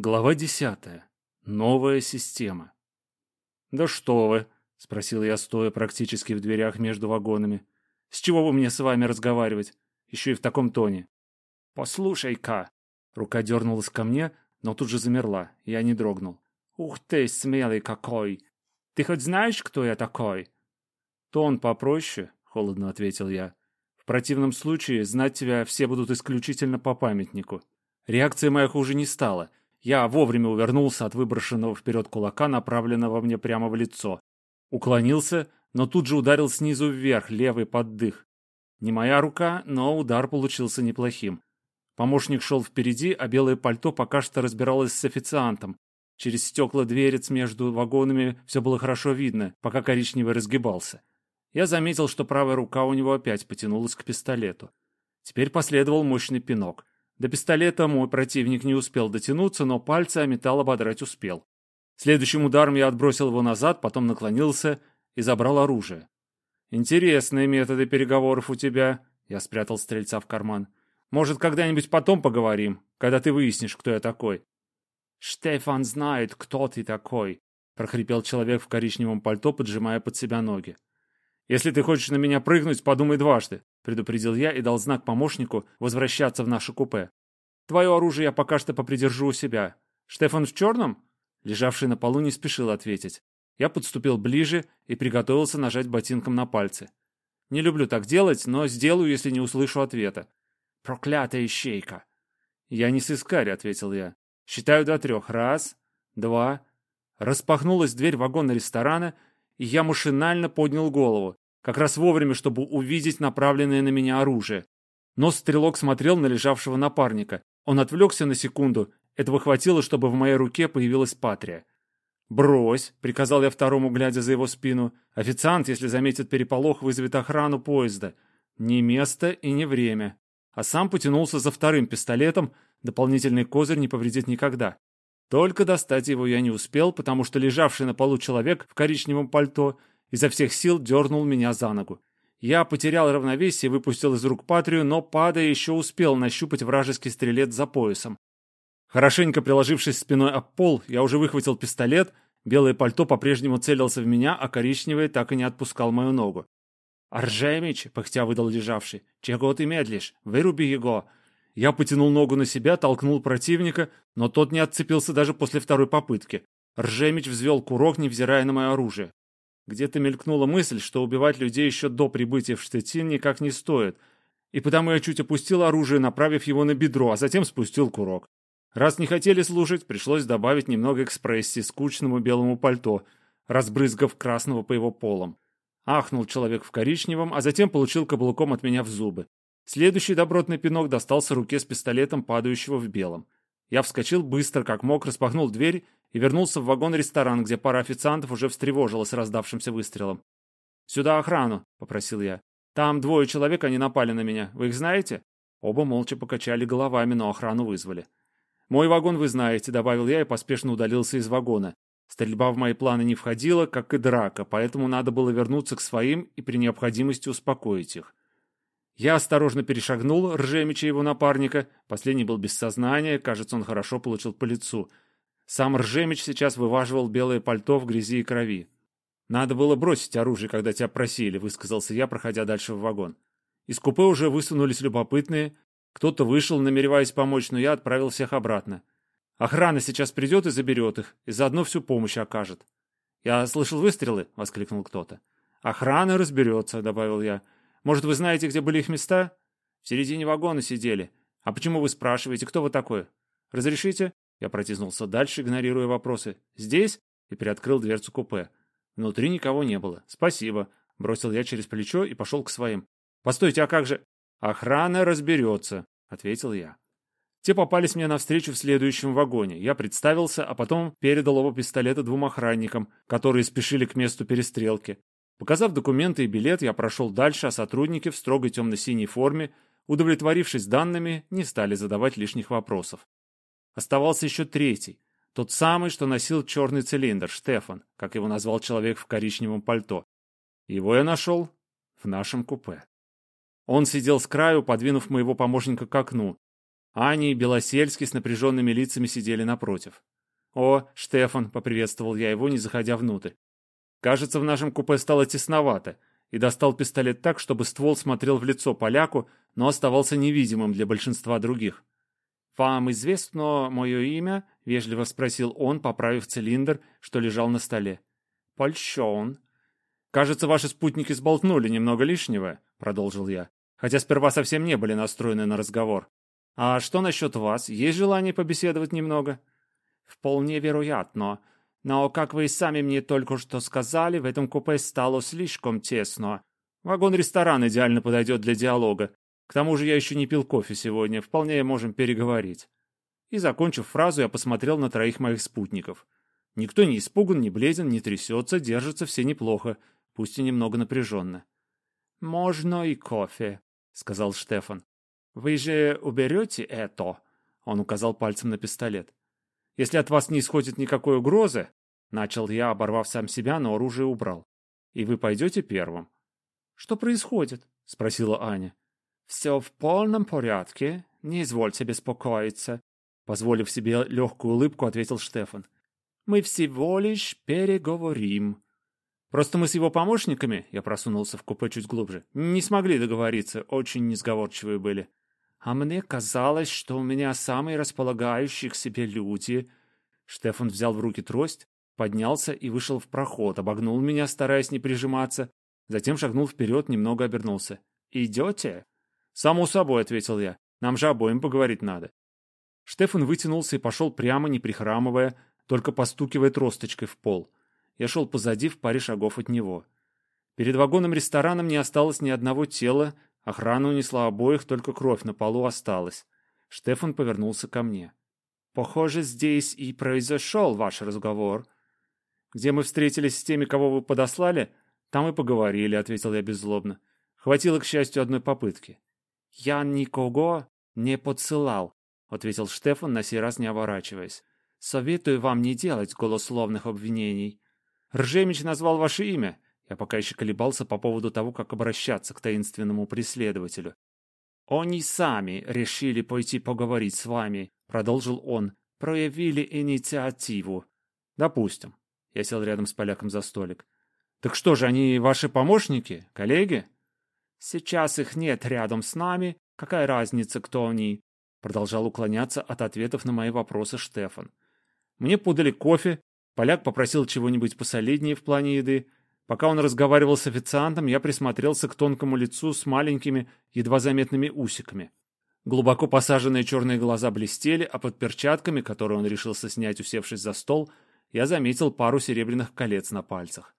Глава десятая. Новая система. «Да что вы!» — спросил я, стоя практически в дверях между вагонами. «С чего вы мне с вами разговаривать? Еще и в таком тоне». «Послушай-ка!» Рука дернулась ко мне, но тут же замерла. Я не дрогнул. «Ух ты, смелый какой! Ты хоть знаешь, кто я такой?» «Тон попроще», — холодно ответил я. «В противном случае знать тебя все будут исключительно по памятнику». Реакция моя хуже не стала — я вовремя увернулся от выброшенного вперед кулака, направленного мне прямо в лицо. Уклонился, но тут же ударил снизу вверх, левый поддых. Не моя рука, но удар получился неплохим. Помощник шел впереди, а белое пальто пока что разбиралось с официантом. Через стекла дверец между вагонами все было хорошо видно, пока коричневый разгибался. Я заметил, что правая рука у него опять потянулась к пистолету. Теперь последовал мощный пинок. До пистолета мой противник не успел дотянуться, но пальцы о металл ободрать успел. Следующим ударом я отбросил его назад, потом наклонился и забрал оружие. «Интересные методы переговоров у тебя», — я спрятал стрельца в карман. «Может, когда-нибудь потом поговорим, когда ты выяснишь, кто я такой?» «Штефан знает, кто ты такой», — прохрипел человек в коричневом пальто, поджимая под себя ноги. «Если ты хочешь на меня прыгнуть, подумай дважды предупредил я и дал знак помощнику возвращаться в наше купе. «Твое оружие я пока что попридержу у себя. Штефан в черном?» Лежавший на полу не спешил ответить. Я подступил ближе и приготовился нажать ботинком на пальцы. Не люблю так делать, но сделаю, если не услышу ответа. «Проклятая ищейка!» «Я не сыскарь», — ответил я. «Считаю до трех. Раз, два...» Распахнулась дверь вагона ресторана, и я машинально поднял голову как раз вовремя, чтобы увидеть направленное на меня оружие. Но стрелок смотрел на лежавшего напарника. Он отвлекся на секунду. Этого хватило, чтобы в моей руке появилась патрия. «Брось!» — приказал я второму, глядя за его спину. «Официант, если заметит переполох, вызовет охрану поезда. Не место и не время». А сам потянулся за вторым пистолетом. Дополнительный козырь не повредит никогда. Только достать его я не успел, потому что лежавший на полу человек в коричневом пальто изо всех сил дернул меня за ногу. Я потерял равновесие выпустил из рук Патрию, но, падая, еще успел нащупать вражеский стрелец за поясом. Хорошенько приложившись спиной об пол, я уже выхватил пистолет, белое пальто по-прежнему целился в меня, а коричневый так и не отпускал мою ногу. «Аржемич!» — пыхтя выдал лежавший. «Чего ты медлишь? Выруби его!» Я потянул ногу на себя, толкнул противника, но тот не отцепился даже после второй попытки. Ржемич взвел курок, невзирая на мое оружие. Где-то мелькнула мысль, что убивать людей еще до прибытия в Штетин никак не стоит, и потому я чуть опустил оружие, направив его на бедро, а затем спустил курок. Раз не хотели слушать, пришлось добавить немного экспрессии скучному белому пальто, разбрызгав красного по его полам. Ахнул человек в коричневом, а затем получил каблуком от меня в зубы. Следующий добротный пинок достался руке с пистолетом, падающего в белом. Я вскочил быстро, как мог, распахнул дверь и вернулся в вагон-ресторан, где пара официантов уже встревожилась раздавшимся выстрелом. «Сюда охрану», — попросил я. «Там двое человек, они напали на меня. Вы их знаете?» Оба молча покачали головами, но охрану вызвали. «Мой вагон вы знаете», — добавил я и поспешно удалился из вагона. Стрельба в мои планы не входила, как и драка, поэтому надо было вернуться к своим и при необходимости успокоить их. Я осторожно перешагнул Ржемича его напарника. Последний был без сознания, кажется, он хорошо получил по лицу — сам Ржемич сейчас вываживал белое пальто в грязи и крови. «Надо было бросить оружие, когда тебя просили», — высказался я, проходя дальше в вагон. Из купе уже высунулись любопытные. Кто-то вышел, намереваясь помочь, но я отправил всех обратно. Охрана сейчас придет и заберет их, и заодно всю помощь окажет. «Я слышал выстрелы», — воскликнул кто-то. «Охрана разберется», — добавил я. «Может, вы знаете, где были их места?» «В середине вагона сидели. А почему вы спрашиваете, кто вы такой? Разрешите?» Я протиснулся дальше, игнорируя вопросы. «Здесь?» и приоткрыл дверцу купе. Внутри никого не было. «Спасибо», — бросил я через плечо и пошел к своим. «Постойте, а как же...» «Охрана разберется», — ответил я. Те попались мне навстречу в следующем вагоне. Я представился, а потом передал оба пистолета двум охранникам, которые спешили к месту перестрелки. Показав документы и билет, я прошел дальше, а сотрудники в строгой темно-синей форме, удовлетворившись данными, не стали задавать лишних вопросов. Оставался еще третий, тот самый, что носил черный цилиндр, Штефан, как его назвал человек в коричневом пальто. Его я нашел в нашем купе. Он сидел с краю, подвинув моего помощника к окну. Ани и Белосельский с напряженными лицами сидели напротив. «О, Штефан!» — поприветствовал я его, не заходя внутрь. Кажется, в нашем купе стало тесновато, и достал пистолет так, чтобы ствол смотрел в лицо поляку, но оставался невидимым для большинства других. «Вам известно мое имя?» — вежливо спросил он, поправив цилиндр, что лежал на столе. «Польщен». «Кажется, ваши спутники сболтнули немного лишнего», — продолжил я, хотя сперва совсем не были настроены на разговор. «А что насчет вас? Есть желание побеседовать немного?» «Вполне вероятно. Но, как вы и сами мне только что сказали, в этом купе стало слишком тесно. Вагон-ресторан идеально подойдет для диалога. К тому же я еще не пил кофе сегодня, вполне можем переговорить». И, закончив фразу, я посмотрел на троих моих спутников. Никто не испуган, не бледен, не трясется, держатся все неплохо, пусть и немного напряженно. «Можно и кофе», — сказал Штефан. «Вы же уберете это?» Он указал пальцем на пистолет. «Если от вас не исходит никакой угрозы...» Начал я, оборвав сам себя, но оружие убрал. «И вы пойдете первым». «Что происходит?» — спросила Аня. «Все в полном порядке. Не извольте беспокоиться», — позволив себе легкую улыбку, ответил Штефан. «Мы всего лишь переговорим». Просто мы с его помощниками, я просунулся в купе чуть глубже, не смогли договориться, очень несговорчивые были. А мне казалось, что у меня самые располагающие к себе люди. Штефан взял в руки трость, поднялся и вышел в проход, обогнул меня, стараясь не прижиматься, затем шагнул вперед, немного обернулся. «Идете?» «Само собой», — ответил я. «Нам же обоим поговорить надо». Штефан вытянулся и пошел прямо, не прихрамывая, только постукивая тросточкой в пол. Я шел позади в паре шагов от него. Перед вагоном-рестораном не осталось ни одного тела, охрана унесла обоих, только кровь на полу осталась. Штефан повернулся ко мне. «Похоже, здесь и произошел ваш разговор. Где мы встретились с теми, кого вы подослали, там и поговорили», — ответил я беззлобно. Хватило, к счастью, одной попытки. «Я никого не подсылал», — ответил Штефан, на сей раз не оборачиваясь. «Советую вам не делать голословных обвинений. Ржемич назвал ваше имя. Я пока еще колебался по поводу того, как обращаться к таинственному преследователю. «Они сами решили пойти поговорить с вами», — продолжил он. «Проявили инициативу». «Допустим». Я сел рядом с поляком за столик. «Так что же, они ваши помощники, коллеги?» «Сейчас их нет рядом с нами. Какая разница, кто они?» Продолжал уклоняться от ответов на мои вопросы Штефан. Мне подали кофе, Поляк попросил чего-нибудь посолиднее в плане еды. Пока он разговаривал с официантом, я присмотрелся к тонкому лицу с маленькими, едва заметными усиками. Глубоко посаженные черные глаза блестели, а под перчатками, которые он решился снять, усевшись за стол, я заметил пару серебряных колец на пальцах.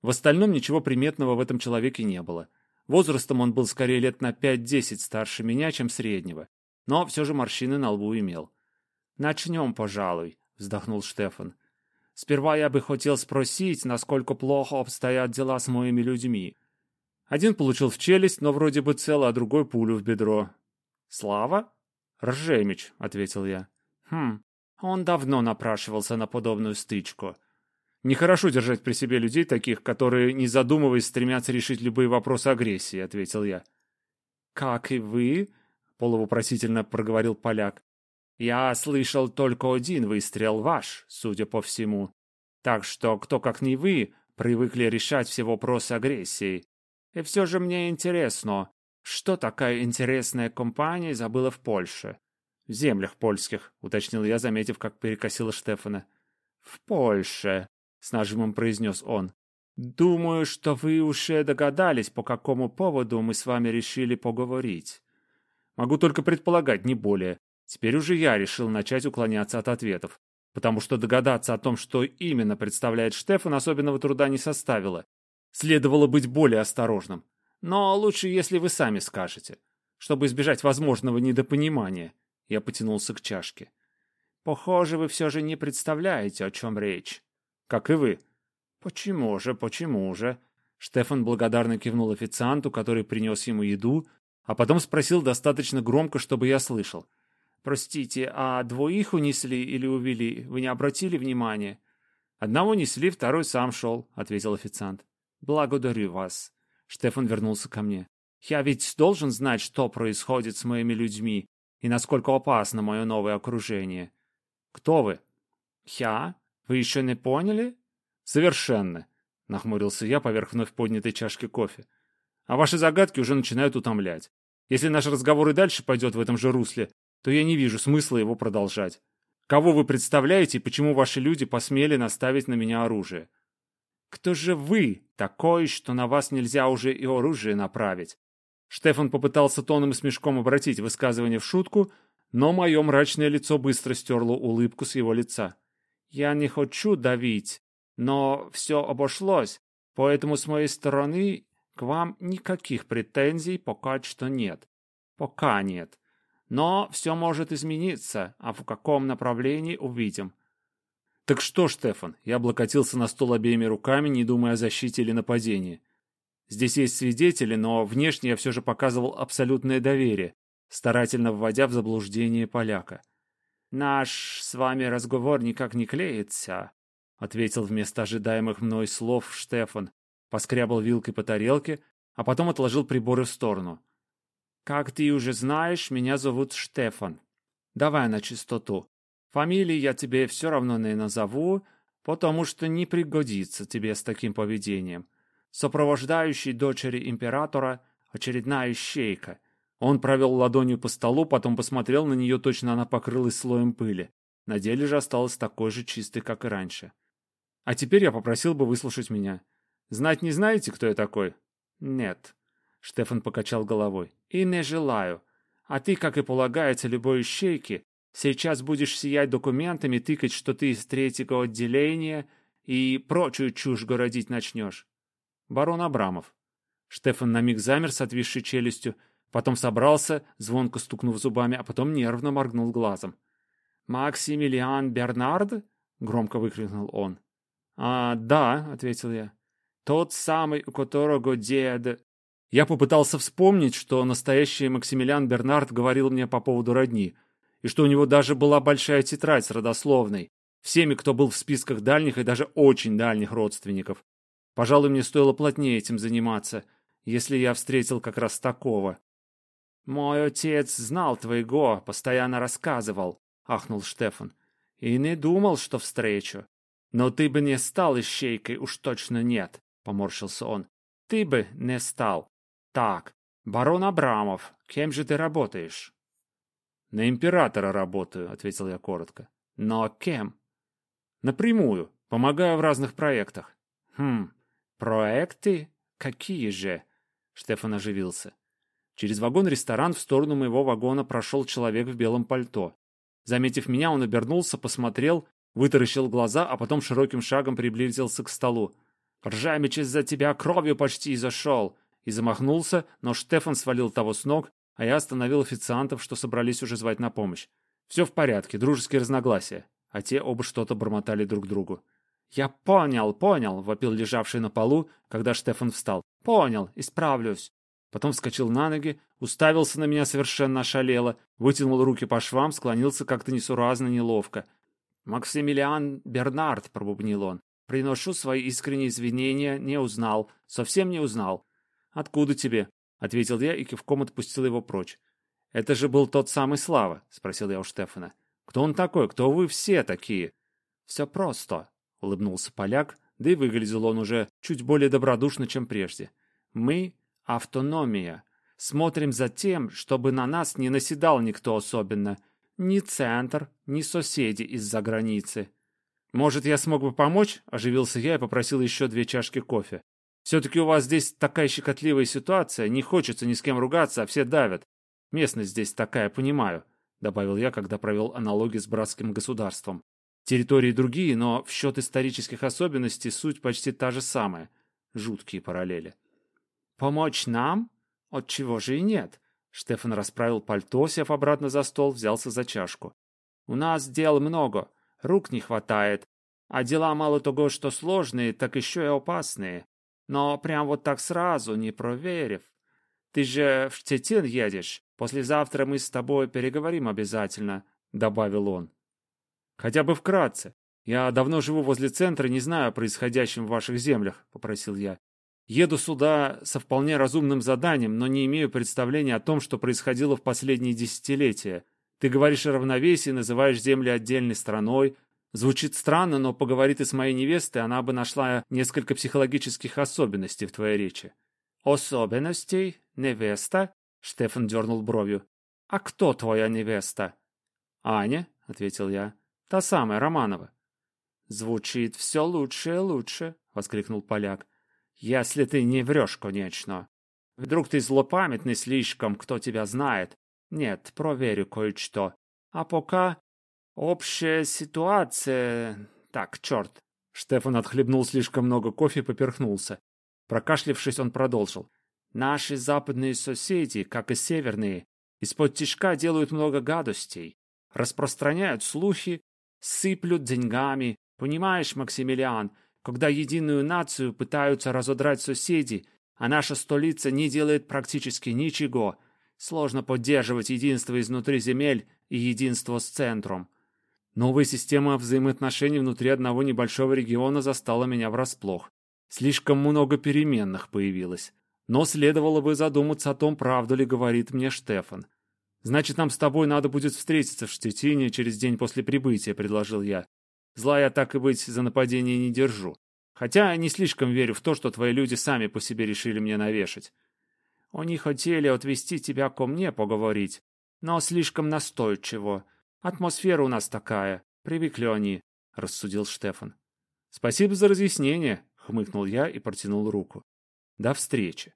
В остальном ничего приметного в этом человеке не было. Возрастом он был скорее лет на 5-10 старше меня, чем среднего. Но все же морщины на лбу имел. «Начнем, пожалуй», — вздохнул Штефан. Сперва я бы хотел спросить, насколько плохо обстоят дела с моими людьми. Один получил в челюсть, но вроде бы цел, а другой пулю в бедро. «Слава?» «Ржемич», — ответил я. «Хм, он давно напрашивался на подобную стычку. Нехорошо держать при себе людей таких, которые, не задумываясь, стремятся решить любые вопросы агрессии», — ответил я. «Как и вы?» — полувопросительно проговорил поляк. Я слышал только один выстрел ваш, судя по всему. Так что кто, как не вы, привыкли решать все вопросы агрессии. И все же мне интересно, что такая интересная компания забыла в Польше? В землях польских, уточнил я, заметив, как перекосило Штефана. В Польше, с нажимом произнес он. Думаю, что вы уже догадались, по какому поводу мы с вами решили поговорить. Могу только предполагать, не более. Теперь уже я решил начать уклоняться от ответов, потому что догадаться о том, что именно представляет Штефан, особенного труда не составило. Следовало быть более осторожным. Но лучше, если вы сами скажете, чтобы избежать возможного недопонимания. Я потянулся к чашке. Похоже, вы все же не представляете, о чем речь. Как и вы. Почему же, почему же? Штефан благодарно кивнул официанту, который принес ему еду, а потом спросил достаточно громко, чтобы я слышал. «Простите, а двоих унесли или увели? Вы не обратили внимания?» «Одного несли, второй сам шел», — ответил официант. «Благодарю вас». Штефан вернулся ко мне. «Я ведь должен знать, что происходит с моими людьми. и насколько опасно мое новое окружение. Кто вы? Я? Вы еще не поняли? Совершенно, нахмурился я поверх вновь поднятой чашки кофе. А ваши загадки уже начинают утомлять. Если наш разговор и дальше пойдет в этом же русле, то я не вижу смысла его продолжать. Кого вы представляете и почему ваши люди посмели наставить на меня оружие? Кто же вы такой, что на вас нельзя уже и оружие направить? Штефан попытался тоном и смешком обратить высказывание в шутку, но мое мрачное лицо быстро стерло улыбку с его лица. «Я не хочу давить, но все обошлось, поэтому с моей стороны к вам никаких претензий пока что нет. Пока нет. Но все может измениться, а в каком направлении увидим. Так что, Штефан, я облокотился на стол обеими руками, не думая о защите или нападении. Здесь есть свидетели, но внешне я все же показывал абсолютное доверие, старательно вводя в заблуждение поляка. «Наш с вами разговор никак не клеится», — ответил вместо ожидаемых мной слов Штефан, поскрябал вилкой по тарелке, а потом отложил приборы в сторону. «Как ты уже знаешь, меня зовут Штефан. Давай на чистоту. Фамилии я тебе все равно не назову, потому что не пригодится тебе с таким поведением сопровождающий дочери императора, очередная ищейка. Он провел ладонью по столу, потом посмотрел на нее, точно она покрылась слоем пыли. На деле же осталась такой же чистой, как и раньше. А теперь я попросил бы выслушать меня. Знать не знаете, кто я такой? Нет. Штефан покачал головой. И не желаю. А ты, как и полагается любой ищейке, сейчас будешь сиять документами, тыкать, что ты из третьего отделения и прочую чушь городить начнешь. Барон Абрамов. Штефан на миг замер с отвисшей челюстью, потом собрался, звонко стукнув зубами, а потом нервно моргнул глазом. «Максимилиан Бернард?» — громко выкрикнул он. «А, да», — ответил я. «Тот самый, у которого дед...» Я попытался вспомнить, что настоящий Максимилиан Бернард говорил мне по поводу родни, и что у него даже была большая тетрадь с родословной, всеми, кто был в списках дальних и даже очень дальних родственников. Пожалуй, мне стоило плотнее этим заниматься, если я встретил как раз такого. «Мой отец знал твоего, постоянно рассказывал», — ахнул Штефан. «И не думал, что встречу. Но ты бы не стал ищейкой, уж точно нет», — поморщился он. «Ты бы не стал. Так, барон Абрамов, кем же ты работаешь?» «На императора работаю», — ответил я коротко. «Но кем?» «Напрямую. Помогаю в разных проектах». «Хм, «Проекты? Какие же?» Штефан оживился. Через вагон-ресторан в сторону моего вагона прошел человек в белом пальто. Заметив меня, он обернулся, посмотрел, вытаращил глаза, а потом широким шагом приблизился к столу. «Ржамич из-за тебя кровью почти зашел!» И замахнулся, но Штефан свалил того с ног, а я остановил официантов, что собрались уже звать на помощь. Все в порядке, дружеские разногласия. А те оба что-то бормотали друг другу. «Я понял, понял», — вопил лежавший на полу, когда Штефан встал. «Понял, исправлюсь». Потом вскочил на ноги, уставился на меня совершенно ошалело, вытянул руки по швам, склонился как-то несуразно, неловко. «Максимилиан Бернард», — пробубнил он, — «приношу свои искренние извинения, не узнал, совсем не узнал». «Откуда тебе?» — ответил я и кивком отпустил его прочь. «Это же был тот самый Слава», — спросил я у Штефана. «Кто он такой? Кто вы все такие?» «Все просто», — улыбнулся поляк, да и выглядел он уже чуть более добродушно, чем прежде. «Мы — автономия. Смотрим за тем, чтобы на нас не наседал никто особенно. Ни центр, ни соседи из-за границы». «Может, я смог бы помочь?» — оживился я и попросил еще две чашки кофе. «Все-таки у вас здесь такая щекотливая ситуация, не хочется ни с кем ругаться, а все давят. Местность здесь такая, понимаю», — добавил я, когда провел аналогии с братским государством. Территории другие, но в счет исторических особенностей суть почти та же самая. Жуткие параллели. «Помочь нам? От чего же и нет?» Штефан расправил пальто, сев обратно за стол, взялся за чашку. «У нас дел много, рук не хватает, а дела мало того, что сложные, так еще и опасные. Но прям вот так сразу, не проверив. Ты же в Щетин едешь, послезавтра мы с тобой переговорим обязательно», — добавил он. Хотя бы вкратце. Я давно живу возле центра, не знаю о происходящем в ваших землях, попросил я. Еду сюда со вполне разумным заданием, но не имею представления о том, что происходило в последние десятилетия. Ты говоришь о равновесии, называешь земли отдельной страной. Звучит странно, но поговори ты с моей невестой, она бы нашла несколько психологических особенностей в твоей речи. Особенностей? Невеста? Штефан дернул бровью. А кто твоя невеста? Аня, ответил я. Та самая, Романова. Звучит все лучше и лучше, воскликнул поляк. Если ты не врешь, конечно. Вдруг ты злопамятный слишком, кто тебя знает. Нет, проверю кое-что. А пока общая ситуация... Так, черт. Штефан отхлебнул слишком много кофе и поперхнулся. Прокашлившись, он продолжил. Наши западные соседи, как и северные, из-под тишка делают много гадостей, распространяют слухи, сыплют деньгами. Понимаешь, Максимилиан, когда единую нацию пытаются разодрать соседи, а наша столица не делает практически ничего, сложно поддерживать единство изнутри земель и единство с центром. Новая система взаимоотношений внутри одного небольшого региона застала меня врасплох. Слишком много переменных появилось. Но следовало бы задуматься о том, правду ли говорит мне Штефан. «Значит, нам с тобой надо будет встретиться в Штетине через день после прибытия», — предложил я. «Зла я так и быть за нападение не держу. Хотя не слишком верю в то, что твои люди сами по себе решили мне навешать. Они хотели отвести тебя ко мне поговорить, но слишком настойчиво. Атмосфера у нас такая. Привыкли они», — рассудил Штефан. «Спасибо за разъяснение», — хмыкнул я и протянул руку. «До встречи».